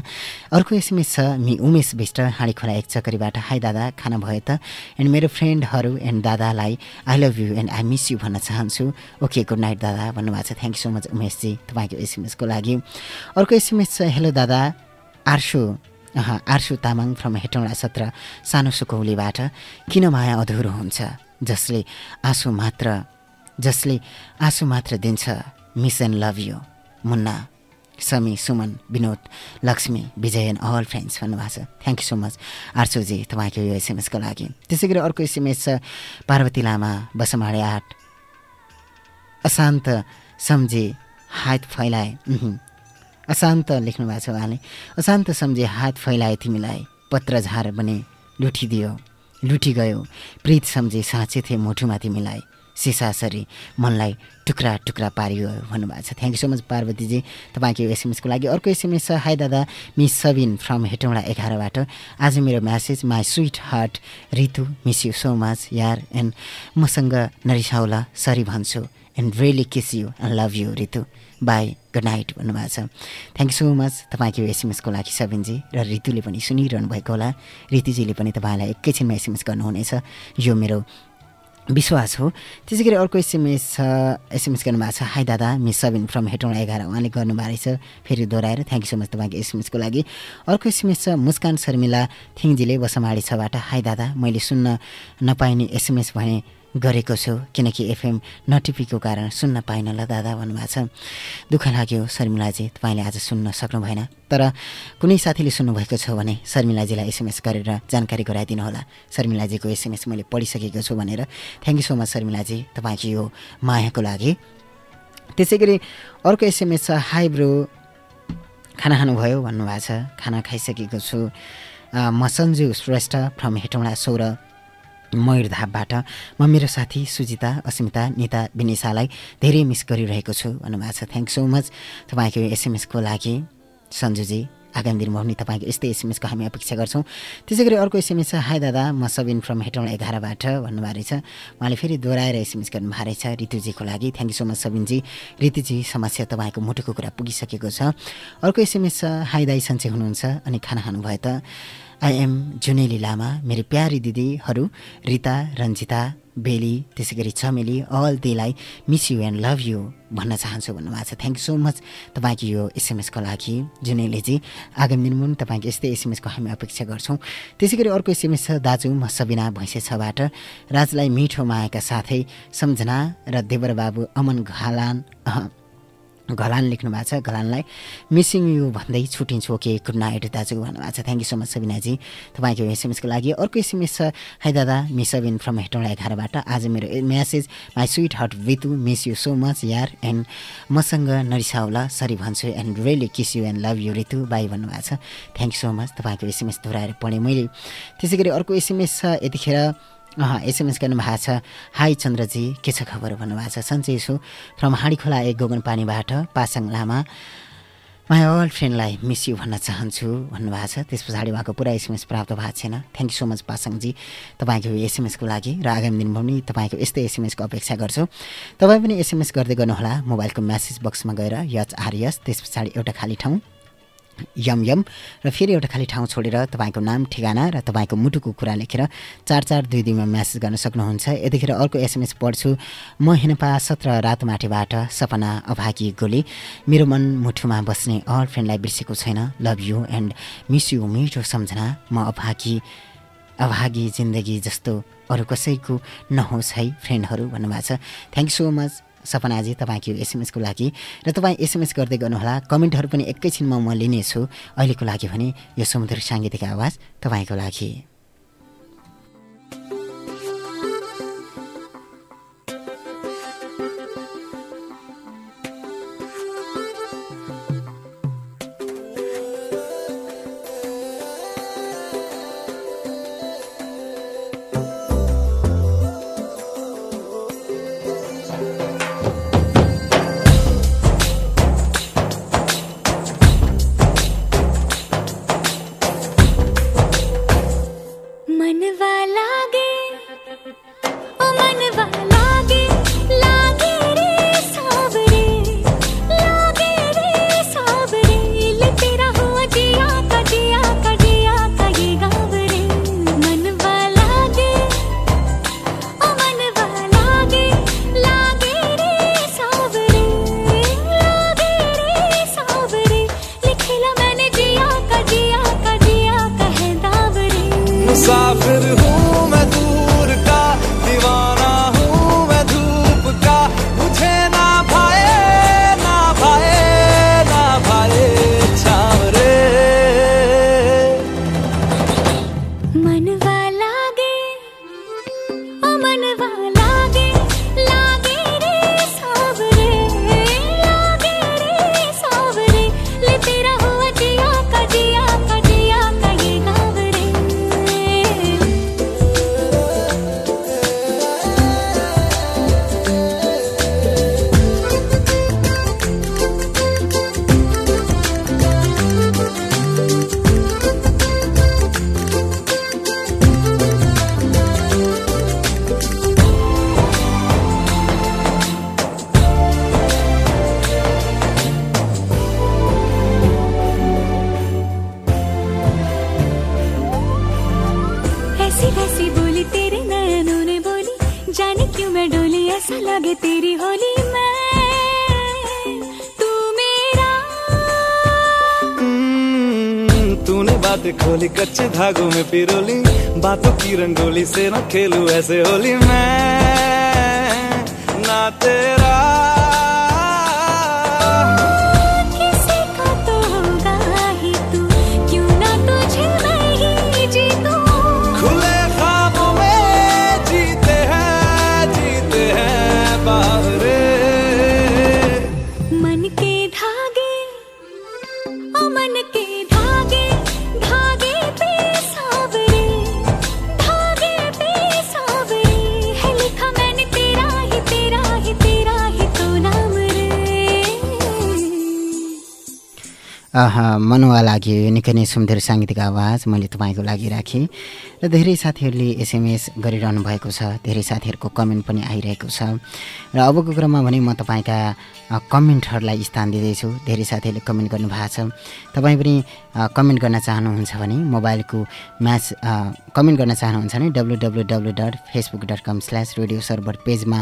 अर्को एसएमएस छ मि उमेश विष्ट हाँडी खोला एक चक्करीबाट हाई दादा खाना भयो त? एन्ड मेरो फ्रेन्डहरू एन्ड दादालाई I love you and I miss you भन्न चाहन्छु। ओके गुड नाइट दादा भन्नुभएको छ। थ्याङ्क यू सो मच उमेशजी तपाईँको एसएमएसको लागि। अर्को एसएमएस छ हेलो दादा आर्सु आर्सु तामाङ फ्रम हेटौँडा सत्र सानो सुकौलीबाट किन माया अधुरो हुन्छ जसले आँसु मात्र जसले आँसु मात्र दिन्छ miss and love you Munna Sami Suman Binod Laxmi Bijay and all friends भन्नुभएको छ। थ्याङ्क यू सो मच आर्सुजी तपाईँको यो एसएमएसको लागि। त्यसै गरी अर्को एसएमएस छ पार्वती लामा बसमाडे आठ। अशान्त सम्झे हात फैलाए अशान्त लेख्नु भएको छ उहाँले। अशान्त सम्झे हात फैलाए तिमीलाई पत्र झार बने लुटिदियो लुटी गयो प्रीत सम्झे साँचे थिए मुठुमा तिमीलाई। सिसासरी मनलाई टुक्रा टुक्रा पारियो भन्नुभएको छ। थ्याङ्क यू सो मच पार्वतीजी। तपाईँको एसएमएसको लागि अर्को एसएमएस छ। हाई दादा। मिस सबिन फ्रम हेटौँडा एघारबाट। आज मेरो message my sweet heart Ritu miss you so much यार एन्ड मसँग नरिसाउला सरी भन्छु and really kiss you and love you Ritu. Bye good night भन्नुभएको छ। थ्याङ्क यू सो मच तपाईँको एसएमएसको लागि सबिनजी र ऋतुले पनि सुनिरहनु भएको होला। ऋतुजीले पनि तपाईँलाई एकैछिनमा एसएमएस गर्नुहुनेछ। यो मेरो विश्वास हो। त्यसै गरी अर्को एसएमएस छ एसएमएस गर्नुभएको छ। हाई दादा मिस सबिन फ्रम हेटौँडा एघार। उहाँले गर्नुभएको रहेछ। फेरि दोहोऱ्याएर थ्याङ्क यू सो मच तपाईँको एसएमएसको लागि। अर्को एसएमएस छ मुस्कान शर्मिला थिङजीले बसमाडी छबाट। हाई दादा मैले सुन्न नपाइने एसएमएस भने गरेको छु किनकि एफएम नटिपीको कारण सुन्न पाइन ल दादा भन्नुभएको छ। दुःख लाग्यो शर्मिलाजी तपाईँले आज सुन्न सक्नु भएन। तर कुनै साथीले सुन्नुभएको छ भने शर्मिलाजीलाई एसएमएस गरेर जानकारी गराइदिनु होला। शर्मिलाजीको एसएमएस मैले पढिसकेको छु भनेर। थ्याङ्क यू सो मच शर्मिलाजी तपाईँको यो मायाको लागि। त्यसै गरी अर्को एसएमएस छ हाई ब्रो खाना खानुभयो? भन्नुभएको छ। खाना खाइसकेको छु। म सन्जु श्रेष्ठ फ्रम हेटौँडा सौर। मयूरधापबाट म मेरो साथी सुजिता अस्मिता निता विनिसालाई धेरै मिस गरिरहेको छु भन्नुभएको छ। थ्याङ्क सो मच तपाईँको एसएमएसको लागि सन्जुजी। आगामी दिनमा पनि तपाईँको यस्तै एसएमएसको हामी अपेक्षा गर्छौँ। त्यसै गरी अर्को एसएमएस छ हाई दादा म सबिन फ्रम हेटौँडा एघारबाट भन्नुभएको रहेछ। उहाँले फेरि दोहोऱ्याएर एसएमएस गर्नुभएको रहेछ ऋतुजीको लागि। थ्याङ्क यू सो मच सबिनजी। ऋतुजी समस्या तपाईँको मुटुको कुरा पुगिसकेको छ। अर्को एसएमएस छ हाई दाई सन्चै हुनुहुन्छ अनि खाना खानुभयो त? आइएम जुनेली लामा। मेरो प्यारी दिदीहरू रिता रन्जिता बेली त्यसै गरी Chameli all देलाई miss you and love you भन्न चाहन्छु भन्नुभएको छ। थ्याङ्क यू सो मच तपाईँको यो एसएमएसको लागि जुनेली जी आगामी दिनमा पनि तपाईँको यस्तै एसएमएसको हामी अपेक्षा गर्छौँ। त्यसै गरी अर्को एसएमएस छ दाजु म सबिना भैँसे छबाट। राजलाई मिठो मायाका साथै सम्झना र देवर बाबु अमन घालान घलान लेख्नु भएको छ। घलानलाई मिसिङ यु भन्दै छुट्टिन्छु ओके गुड नाइट दाजु भन्नुभएको छ। थ्याङ्क यू सो मच सबिनाजी। तपाईँको एसएमएसको लागि अर्को एसएमएस छ। हाई दादा। मिस सबिन फ्रम हेटौँडा एघारबाट। आज मेरो message my sweet heart with miss you so much यार एन्ड मसँग नरिसाउला सरी भन्छु and really kiss you and love you Ritu bye भन्नुभएको छ। थ्याङ्क यू सो मच तपाईँको एसएमएस दोहोऱ्याएर पढेँ मैले। त्यसै अर्को एसएमएस छ। यतिखेर एसएमएस गर्नुभएको छ। हाई चन्द्रजी के छ खबर भन्नुभएको छ? सन्चै छु फ्रम हाँडी खोला एक गोगन पानीबाट पासाङ लामा। माई अल फ्रेन्डलाई मिस यु भन्न चाहन्छु भन्नुभएको छ। त्यस पछाडि उहाँको पुरा एसएमएस प्राप्त भएको छैन। थ्याङ्क यू सो मच पासाङजी। तपाईँको एसएमएसको लागि र आगामी दिनमा पनि तपाईँको यस्तै एसएमएसको अपेक्षा गर्छु। तपाईँ पनि एसएमएस गर्दै गर्नुहोला। मोबाइलको म्यासेज बक्समा गएर यच आर यस। त्यस पछाडि एउटा खाली ठाउँ। यम यम। र फेरि एउटा खाली ठाउँ छोडेर तपाईँको नाम ठेगाना र तपाईँको मुटुको कुरा लेखेर चार चार दुई दुईमा म्यासेज गर्न सक्नुहुन्छ। यतिखेर अर्को एसएमएस पढ्छु। म हेनपा सत्र रातमाटीबाट सपना अभागी गोली। मेरो मन मुठुमा बस्ने अल फ्रेन्डलाई बिर्सेको छैन। Love you and miss you मिठो सम्झना। म अभागी अभागी जिन्दगी जस्तो अरू कसैको नहोस् है फ्रेन्डहरू भन्नुभएको छ। थ्याङ्क यू सो मच सपनाजी तपाईँको एसएमएसको लागि। र तपाईँ एसएमएस गर्दै गर्नुहोला। कमेन्टहरू पनि एकैछिनमा म लिनेछु। अहिलेको लागि भने यो समुद्र साङ्गीतिक आवाज तपाईँको लागि। खोली कच्चे धागों में पिरोली, बातों की रंगोली से ना खेलू ऐसे होली मैं। ना तेरा आहा मनुवा लाग्यो निकै नै सुन्दर साङ्गीतिक आवाज मैले तपाईँको लागि राखेँ। र धेरै साथीहरूले एसएमएस गरिरहनु भएको छ धेरै साथीहरूको कमेन्ट पनि आइरहेको छ। र अबको क्रममा भने म तपाईँका कमेन्टहरूलाई स्थान दिँदैछु। धेरै साथीहरूले कमेन्ट गर्नुभएको छ। तपाईँ पनि कमेन्ट गर्न चाहनुहुन्छ भने मोबाइलको म्याच कमेन्ट गर्न चाहनुहुन्छ भने W W W dot Facebook dot com slash radio server पेजमा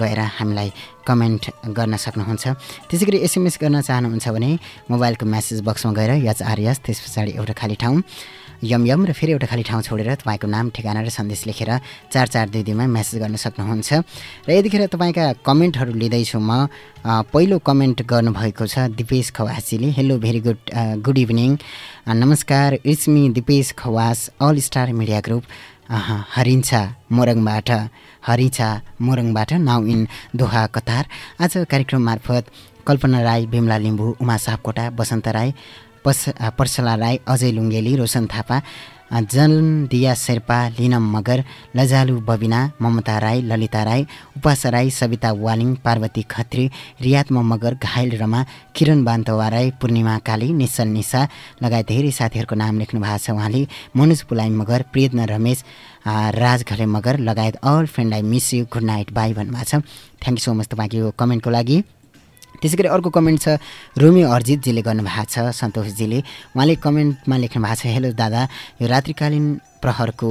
गएर हामीलाई कमेन्ट गर्न सक्नुहुन्छ। त्यसै गरी एसएमएस गर्न चाहनुहुन्छ भने मोबाइलको म्यासेज बक्समा गएर यच आरएस त्यस पछाडि एउटा खाली ठाउँ। यम यम र फेरि एउटा खाली ठाउँ छोडेर तपाईँको नाम ठेगाना र सन्देश लेखेर चार चार दुई दुईमा म्यासेज गर्न सक्नुहुन्छ। र यतिखेर तपाईँका कमेन्टहरू लिँदैछु म। पहिलो कमेन्ट गर्नुभएको छ Dipesh खवासजीले hello very good good evening नमस्कार it's me Dipesh Khawas all star media group Harinchha मोरङबाट। Harichha मोरङबाट नाउ इन दोहा कतार। आज कार्यक्रम मार्फत कल्पना राई बिमला लिम्बू उमा सापकोटा बसन्त राई पस पर्सला राई अजय लुङ्गेली रोशन थापा अ, जन दिया शेर्पा लिनम मगर लजालु बबिना ममता राई ललिता राई उपासा राई सविता वालिङ पार्वती खत्री रियात्म मगर घायल रमा किरण बान्तवा राई पूर्णिमा काली निश्चल निशा लगायत धेरै साथीहरूको नाम लेख्नु भएको छ उहाँले मनोज पुलाइ मगर प्रियत्न रमेश राज घले मगर लगायत all friend I miss you good night bye भन्नुभएको छ। थ्याङ्क यू सो मच तपाईँको यो कमेन्टको लागि। त्यसै गरी अर्को कमेन्ट छ रोमी अर्जितजीले गर्नुभएको छ सन्तोषजीले। उहाँले कमेन्टमा लेख्नु भएको छ हेलो दादा यो रात्रिकालीन प्रहरको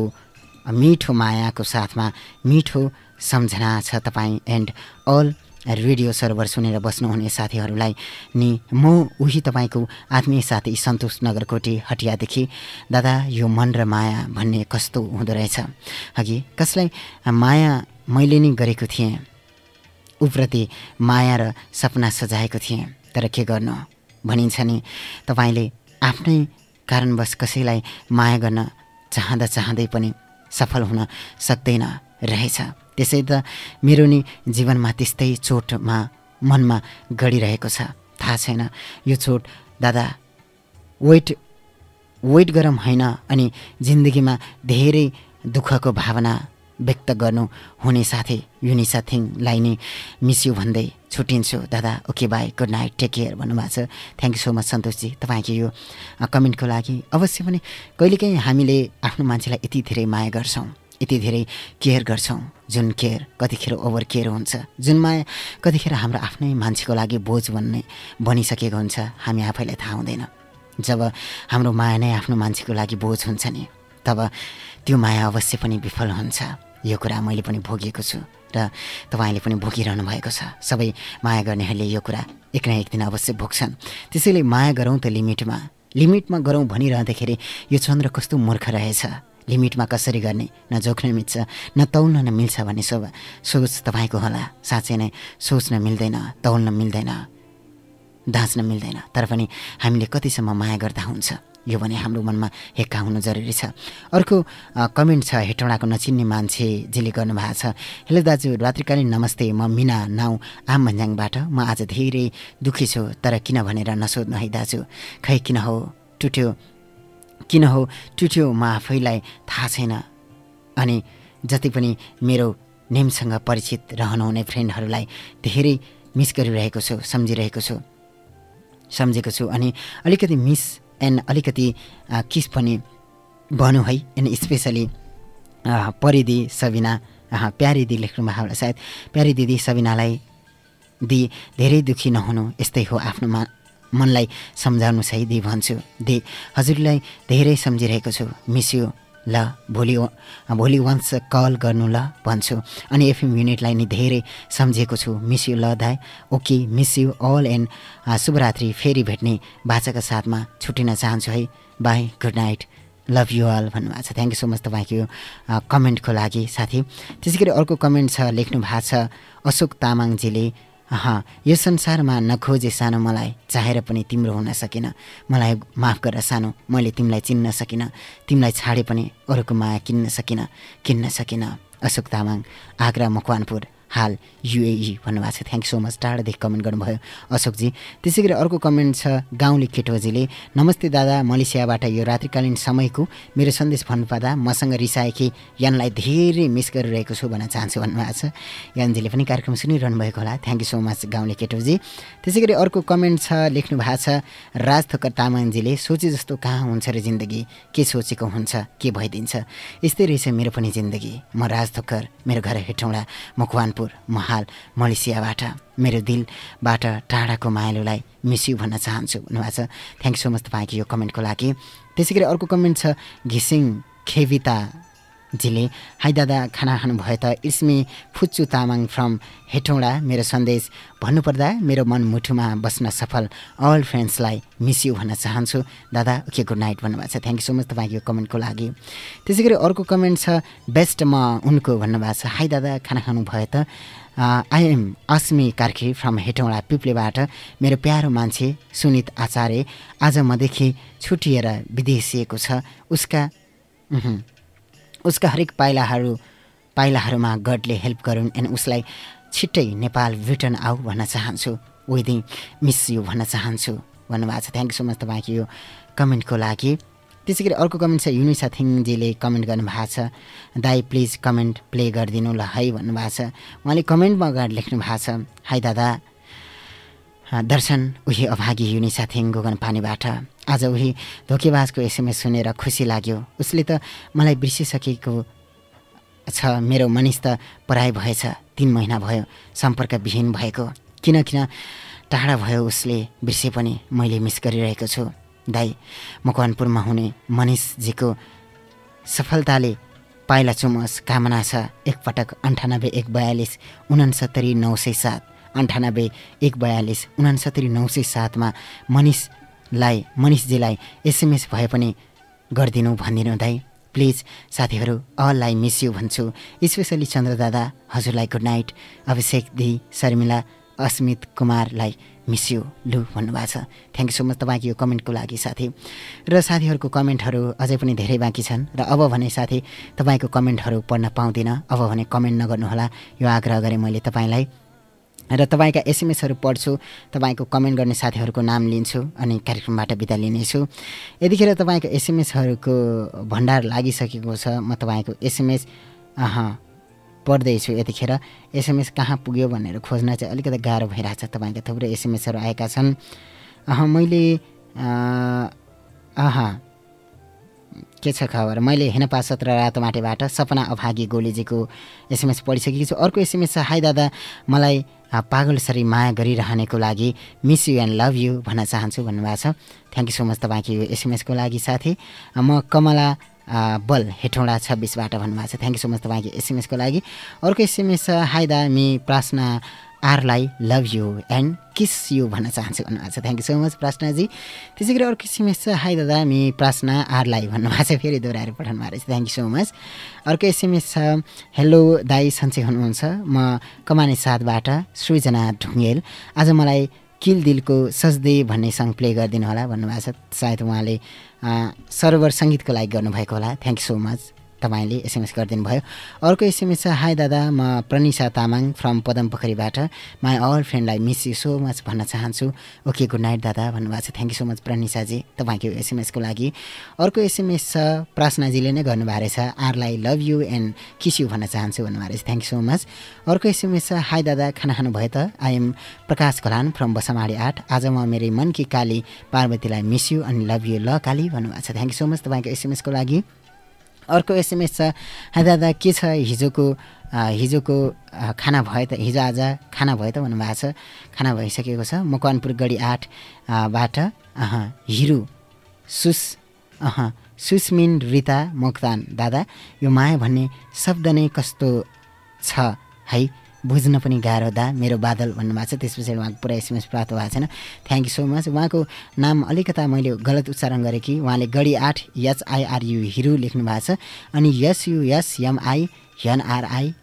मिठो मायाको साथमा मिठो सम्झना छ तपाईँ एन्ड अल रेडियो सर्भर सुनेर बस्नुहुने साथीहरूलाई। नि म उही तपाईँको आत्मीय साथी सन्तोष नगरकोटी हटियादेखि। दादा यो मन र माया भन्ने कस्तो हुँदो रहेछ? अघि कसलाई माया मैले नि गरेको थिएँ। उप्रति माया र सपना सजाएको थिएँ। तर के गर्नु? भनिन्छ नि तपाईँले आफ्नै कारणवश कसैलाई माया गर्न चाहँदा चाहँदै पनि सफल हुन सक्दैन रहेछ। त्यसै त मेरो नि जीवनमा त्यस्तै चोटमा मनमा गडिरहेको छ। थाहा छैन यो चोट दादा वेट वेट गरौँ होइन अनि जिन्दगीमा धेरै दुःखको भावना व्यक्त गर्नु हुने साथी युनिसा थिङलाई नि मिस यु भन्दै छुट्टिन्छु दादा okay bye good night take care भन्नुभएको छ। थ्याङ्क यू सो मच सन्तोषजी तपाईँको यो कमेन्टको लागि अवश्य पनि कहिलेकाहीँ हामीले आफ्नो मान्छेलाई यति धेरै माया गर्छौँ यति धेरै केयर गर्छौँ जुन केयर कतिखेर ओभर केयर हुन्छ जुन माया कतिखेर हाम्रो आफ्नै मान्छेको लागि बोझ बन्ने बनिसकेको हुन्छ हामी आफैलाई थाहा हुँदैन। जब हाम्रो माया नै आफ्नो मान्छेको लागि बोझ हुन्छ नि तब त्यो माया अवश्य पनि विफल हुन्छ। यो कुरा मैले पनि भोगेको छु र तपाईँले पनि भोगिरहनु भएको छ। सबै माया गर्नेहरूले यो कुरा एक न एक दिन अवश्य भोग्छन्। त्यसैले माया गरौँ त लिमिटमा। लिमिटमा गरौँ भनिरहँदाखेरि यो चन्द्र कस्तो मूर्ख रहेछ। लिमिटमा कसरी गर्ने? न जोख्न मिल्छ न तौल्न न मिल्छ भन्ने सोच तपाईँको होला। साँच्चै नै सोच्न मिल्दैन तौल्न मिल्दैन। दाँच्न मिल्दैन। तर पनि हामीले कतिसम्म माया गर्दा हुन्छ? यो भने हाम्रो मनमा हेक्का हुनु जरुरी छ। अर्को कमेन्ट छ हेटौँडाको नचिन्ने मान्छेजीले गर्नुभएको छ। हेलो दाजु रात्रिकालीन नमस्ते म मिना नाउ आम भन्ज्याङबाट। म आज धेरै दुःखी छु तर किन भनेर नसोध्नु है दाजु? खै किन हो? टुट्यो। किन हो? टुट्यो म आफैलाई थाहा छैन। अनि जति पनि मेरो नेमसँग परिचित रहनुहुने फ्रेन्डहरूलाई धेरै मिस गरिरहेको छु सम्झिरहेको छु। सम्झेको छु। अनि अलिकति मिस एन्ड अलिकति किस पनि भनौँ है एन्ड स्पेसली परिदी सबिना प्यारी दी लेख्नुभयो होला सायद। प्यारी दिदी सबिनालाई दि धेरै दुःखी नहुनु यस्तै हो आफ्नो मनलाई सम्झाउनु है दि भन्छु। दि हजुरलाई धेरै सम्झिरहेको छु। Miss you. ल भोलि भोलि वन्स कल गर्नु ल भन्छु। अनि एफएम युनिटलाई नि धेरै सम्झेको छु। मिस यु ल दाई okay miss you all and शुभरात्रि। फेरि भेट्ने बाचाका साथमा छुट्टिन चाहन्छु है। Bye good night love you all भन्नुभएको छ। थ्याङ्क यू सो मच तपाईँको यो कमेन्टको लागि साथी। त्यसै गरी अर्को कमेन्ट छ लेख्नु भएको छ। अशोक तामाङजीले यो संसारमा नखोजे सानो मलाई चाहेर पनि तिम्रो हुन सकिनँ। मलाई माफ गर सानो मैले तिमीलाई चिन्न सकिनँ। तिमीलाई छाडे पनि अरूको माया किन्न सकिनँ किन्न सकिनँ। अशोक तामाङ आग्रा मकवानपुर। हाल युएई भन्नुभएको छ। थ्याङ्क सो मच टाढादेखि कमेन्ट गर्नुभयो। अशोकजी त्यसै गरी अर्को कमेन्ट छ गाउँले केटोजीले। नमस्ते दादा मलेसियाबाट यो रात्रिकालीन समयको मेरो सन्देश भन्नुपर्दा मसँग रिसाएकी यानलाई धेरै मिस गरिरहेको छु भन्न चाहन्छु भन्नुभएको छ। यानजीले पनि कार्यक्रम सुनिरहनु भएको होला। थ्याङ्क यू सो मच गाउँले केटोजी। त्यसै गरी अर्को कमेन्ट छ लेख्नु भएको छ राज थोकर तामाङजीले सोचे जस्तो कहाँ हुन्छ र जिन्दगी? के सोचेको हुन्छ? के भइदिन्छ? यस्तै रहेछ मेरो पनि जिन्दगी। म राज थोकर मेरो घर हेटौँडा मकवानपुर म हाल मलेसियाबाट मेरो दिलबाट टाढाको मायालुलाई मिस यु भन्न चाहन्छु। भन्नुभएको छ। थ्याङ्क सो मच तपाईँको यो कमेन्टको लागि। त्यसै गरी अर्को कमेन्ट छ। घिसिङ खेविता जीले हाई दादा खाना खानुभयो त? It's me Phuchchu Tamang from Hetauda. मेरो सन्देश भन्नुपर्दा मेरो मन मुठुमा बस्न सफल। अल फ्रेन्ड्सलाई मिस यु भन्न चाहन्छु। दादा ओके गुड नाइट भन्नुभएको छ। थ्याङ्क यू सो मच तपाईँको कमेन्टको लागि। त्यसै गरी अर्को कमेन्ट छ बेस्ट म उनको भन्नुभएको छ। हाई दादा खाना खानुभयो त? I am Asmi Karki from Hetauda पिप्लेबाट। मेरो प्यारो मान्छे सुनित आचार्य आज मदेखि छुटिएर विदेशिएको छ। उसका उसका हरेक पाइलाहरू पाइलाहरूमा गडले हेल्प गरून् एन्ड उसलाई छिट्टै नेपाल रिटर्न आऊ भन्न चाहन्छु। विदिङ मिस यु भन्न चाहन्छु। भन्नुभएको छ थ्याङ्क सो मच तपाईँको यो कमेन्टको लागि। त्यसै गरी अर्को कमेन्ट छ युनिसा थिङजीले कमेन्ट गर्नुभएको छ। दाई प्लिज कमेन्ट प्ले गरिदिनु ल है भन्नुभएको छ। उहाँले कमेन्टमा अगाडि लेख्नु भएको छ। हाई दादा। दर्शन उही अभागी युनिसा थिङ गोगन पानीबाट। आज उही धोकेबाजको एसएमएस सुनेर खुसी लाग्यो। उसले त मलाई बिर्सिसकेको छ मेरो मनिष त पढाइ भएछ तिन महिना भयो सम्पर्कविहीन भएको। किन किन टाढा भयो उसले बिर्से पनि मैले मिस गरिरहेको छु। दाई मकवानपुरमा हुने मनिषजीको सफलताले पाइला चुमोस् कामना छ। एकपटक अन्ठानब्बे एक बयालिस उनासत्तरी नौ सय सात। अन्ठानब्बे एक बयालिस उनासत्तरी नौ सय सातमा मनिषलाई मनिषजीलाई एसएमएस भए पनि गरिदिनु भनिदिनु दाई। प्लिज साथीहरू अललाई मिस यु भन्छु। स्पेसली चन्द्र दादा हजुरलाई गुड नाइट। अभिषेक दि शर्मिला अस्मित कुमारलाई मिस यु लु भन्नुभएको छ। थ्याङ्क यू सो मच तपाईँको यो कमेन्टको लागि साथी। र साथीहरूको कमेन्टहरू अझै पनि धेरै बाँकी छन्। र अब भने साथी तपाईँको कमेन्टहरू पढ्न पाउँदिनँ। अब भने कमेन्ट नगर्नुहोला। यो आग्रह गरेँ मैले तपाईँलाई। र तपाईँका एसएमएसहरू पढ्छु तपाईँको कमेन्ट गर्ने साथीहरूको नाम लिन्छु अनि कार्यक्रमबाट बिदा लिनेछु। यतिखेर तपाईँको एसएमएसहरूको भण्डार लागिसकेको छ म तपाईँको एसएमएस पढ्दैछु यतिखेर। एसएमएस कहाँ पुग्यो भनेर खोज्न चाहिँ अलिकति गाह्रो भइरहेछ तपाईँका थुप्रै एसएमएसहरू आएका छन्। मैले अह के छ खबर? मैले हेनपा सत्र रातोमाटेबाट सपना अभागी गोलीजीको एसएमएस पढिसकेको छु। अर्को एसएमएस छ हाई दादा मलाई पागलसरी माया गरिरहनेको लागि miss you and love you भन्न चाहन्छु भन्नुभएको छ। थ्याङ्क यू सो मच तपाईँको यो एसएमएसको लागि साथी। म कमला बल हेटौँडा छब्बिसबाट भन्नुभएको छ। थ्याङ्क यू सो मच तपाईँको एसएमएसको लागि। अर्को एसएमएस हाई दा me Prarthana आरलाई love you and kiss you भन्न चाहन्छु भन्नुभएको छ। थ्याङ्क यू सो मच प्रार्थनाजी। त्यसै गरी अर्को एसएमएस छ हाई दादा मी प्रार्थना आरलाई भन्नुभएको छ। फेरि दोहोऱ्याएर पठाउनु भएको छ थ्याङ्क यू सो मच अर्को एसएमएस छ हेलो दाई सन्चै हुनुहुन्छ। म कमाने साथबाट सृजना ढुङ्गेल। आज मलाई किल दिलको सजदे भन्ने सङ्ग प्ले गरिदिनु होला भन्नुभएको छ। सायद उहाँले सर्भर सङ्गीतको लागि गर्नुभएको होला। थ्याङ्क सो मच तपाईँले एसएमएस गरिदिनु भयो। अर्को एसएमएस छ हाई दादा म प्रनिसा तामाङ फ्रम पदम पोखरीबाट माई अल फ्रेन्डलाई मिस यु सो मच भन्न चाहन्छु। ओके गुड नाइट दादा भन्नुभएको छ। थ्याङ्क यू सो मच प्रनिसाजी तपाईँको एसएमएसको लागि। अर्को एसएमएस छ प्रासनाजीले नै गर्नुभएको रहेछ आरलाई love you and kiss you भन्न चाहन्छु भन्नुभएको रहेछ थ्याङ्क यू सो मच अर्को एसएमएस छ हाई दादा खाना खानुभयो त? I am Prakash Ghalan from Basamadi आठ। आज म मेरै मनकी काली पार्वतीलाई मिस यु अनि लभ यु ल काली भन्नुभएको छ। थ्याङ्क यू सो मच तपाईँको एसएमएसको लागि। अर्को एसएमएस छ। हा दादा के छ? हिजोको हिजोको खाना भयो त हिजो आज खाना भयो त भन्नुभएको छ। खाना भइसकेको छ। मकवानपुर गढी आठ बाट हिरु सुस अह सुस्मिन रिता मोक्तान दादा यो माया भन्ने शब्द नै कस्तो छ है? बुझ्न पनि गाह्रो दा। मेरो बादल भन्नुभएको छ त्यस पछाडि उहाँको पुरा एसएमएस प्राप्त भएको छैन। थ्याङ्क यू सो मच उहाँको नाम अलिकता मैले गलत उच्चारण गरेँ कि उहाँले गढी आठ एचआइआरयु हिरु लेख्नु भएको छ। अनि S U S M I N R I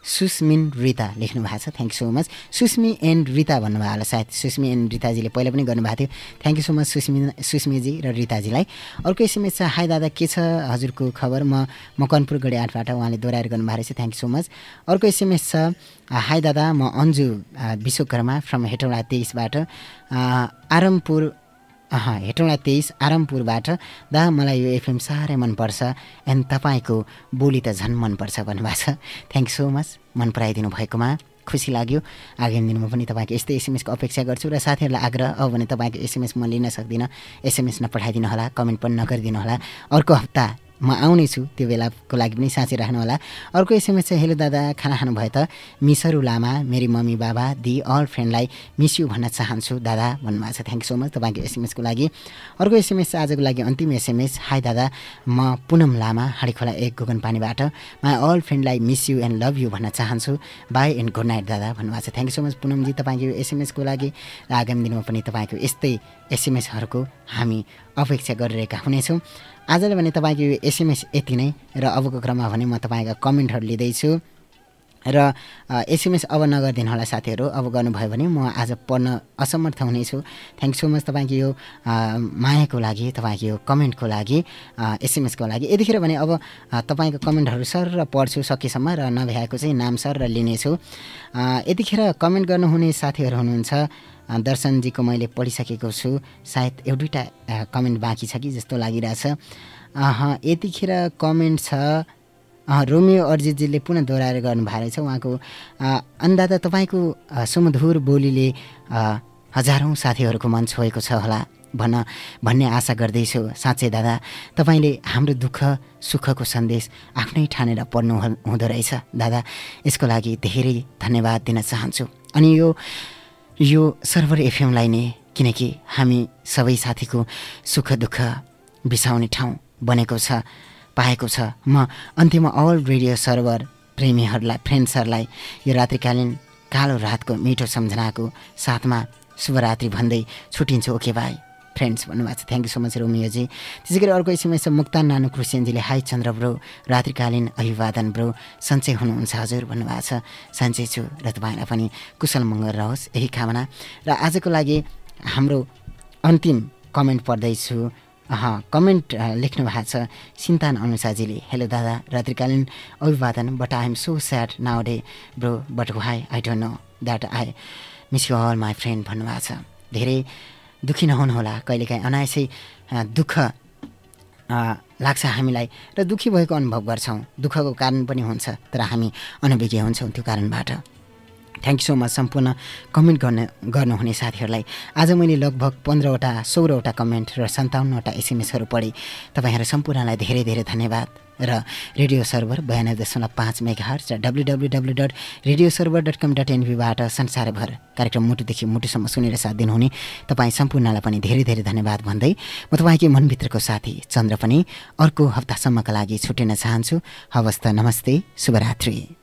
Susmin Rita लेख्नु भएको छ। Thank you so much Susmi and Rita भन्नुभयो होला सायद। सुस्मी एन्ड रिताजीले पहिला पनि गर्नुभएको थियो। Thank you so much Susmi सुस्मीजी र रिताजीलाई। अर्को एसएमएस छ हाई दादा के छ? हजुरको खबर। म मकनपुर गढी आठबाट उहाँले दोहोऱ्याएर गर्नुभएको रहेछ। थ्याङ्क यू सो मच अर्को एसएमएस छ हाई दादा म अन्जु विश्वकर्मा फ्रम हेटौँडा तेइसबाट। आरमपुर हेटौँडा तेइस आरामपुरबाट दा मलाई यो एफएम साह्रै मनपर्छ एन्ड तपाईँको बोली त झन् मनपर्छ भन्नुभएको छ। थ्याङ्क सो मच मन पराइदिनु भएकोमा खुसी लाग्यो। आगामी दिनमा पनि तपाईँको यस्तै एसएमएसको अपेक्षा गर्छु र साथीहरूलाई आग्रह अब भने तपाईँको एसएमएस म लिन सक्दिनँ। एसएमएस नपठाइदिनु होला कमेन्ट पनि नगरिदिनु होला अर्को हप्ता म आउनेछु त्यो बेलाको लागि पनि साँची राख्नु होला। अर्को एसएमएस चाहिँ हेलो दादा खाना खानुभयो त? मिसहरू लामा मेरी मम्मी बाबा दि अल फ्रेन्डलाई मिस यु भन्न चाहन्छु। दादा भन्नुभएको छ। थ्याङ्क सो मच तपाईँको एसएमएसको लागि। अर्को एसएमएस आजको लागि अन्तिम एसएमएस हाई दादा म पुनम लामा हाँडीखोला एक गोगन पानीबाट my all फ्रेन्डलाई miss you and love you भन्न चाहन्छु। बाई एन्ड गुड नाइट दादा भन्नुभएको छ। थ्याङ्क यू सो मच पुनमजी तपाईँको यो एसएमएसको लागि। र आगामी दिनमा पनि तपाईँको यस्तै एसएमएसहरूको हामी अपेक्षा गरिरहेका हुनेछौँ। आजलाई भने तपाईँको यो एसएमएस यति नै र अबको क्रममा भने म तपाईँका कमेन्टहरू लिँदैछु। र एसएमएस अब नगरिदिनु होला साथीहरू। अब गर्नुभयो भने म आज पढ्न असमर्थ हुनेछु। थ्याङ्क सो मच तपाईँको यो मायाको लागि तपाईँको यो कमेन्टको लागि एसएमएसको लागि। यतिखेर भने अब तपाईँको कमेन्टहरू सर र पढ्छु सकेसम्म र नभ्याएको चाहिँ नाम सर र लिनेछु। यतिखेर कमेन्ट गर्नुहुने साथीहरू हुनुहुन्छ। दर्शनजीको मैले पढिसकेको छु। सायद अ, कमेन्ट बाँकी छ कि जस्तो लागिरहेछ। यतिखेर कमेन्ट छ रोमियो अर्जितजीले पुनः दोहोऱ्याएर गर्नुभएको रहेछ उहाँको अन्दाता तपाईँको सुमधुर बोलीले हजारौँ साथीहरूको मन छोएको छ होला भन्न भन्ने आशा गर्दैछु। साँच्चै दादा तपाईँले हाम्रो दुःख सुखको सन्देश आफ्नै ठानेर पढ्नु हुँदो रहेछ। दादा यसको लागि धेरै धन्यवाद दिन चाहन्छु। अनि यो यो सर्भर एफएमलाई नै किनकि हामी सबै साथीको सुख दुःख बिसाउने ठाउँ बनेको छ। पाएको छ। म अन्त्यमा अल रेडियो सर्भर प्रेमीहरूलाई फ्रेन्ड्सहरूलाई यो रात्रिकालीन कालो रातको मिठो सम्झनाको साथमा शुभरात्रि भन्दै छुट्टिन्छु ओके बाई फ्रेन्ड्स भन्नुभएको छ। थ्याङ्क यू सो मच रोमियोजी। त्यसै गरी अर्को एसएमएस मुक्तान नानु क्रिस्चियनजीले हाई चन्द्र ब्रो। रात्रिकालीन अभिवादन ब्रो। सन्चै हुनुहुन्छ हजुर भन्नुभएको छ। सन्चै छु र तपाईँलाई पनि कुशल मङ्गल रहोस्। यही कामना। र आजको लागि हाम्रो अन्तिम कमेन्ट पढ्दैछु। कमेन्ट लेख्नु भएको छ सिन्तान अनुसाजीले। हेलो दादा रात्रिकालीन अभिवादन but I am so sad now day bro but why I don't know that I miss you all my friend भन्नुभएको छ। धेरै दुःखी नहुनुहोला कहिलेकाहीँ अनायसै दुःख लाग्छ हामीलाई र दुःखी भएको अनुभव गर्छौँ। दुःखको कारण पनि हुन्छ तर हामी अनभिज्ञ हुन्छौँ त्यो कारणबाट। थ्याङ्क यू सो मच सम्पूर्ण कमेन्ट गर्ने गर्नुहुने साथीहरूलाई। आज मैले लगभग पन्ध्रवटा सोह्रवटा कमेन्ट र सन्ताउन्नवटा एसएमएसहरू पढेँ। तपाईँहरू सम्पूर्णलाई धेरै धेरै धन्यवाद। र रेडियो सर्भर बयानब्बे दशमलव पाँच मेगा हर्च र W W W dot radio server dot com dot एनपीबाट संसारभर कार्यक्रम मुटुदेखि मुटुसम्म सुनेर साथ दिनुहुने। तपाईँ सम्पूर्णलाई पनि धेरै धेरै धन्यवाद भन्दै म तपाईँकै मनभित्रको साथी चन्द्र पनि अर्को हप्तासम्मका लागि छुट्टिन चाहन्छु। हवस् त नमस्ते शुभरात्रि।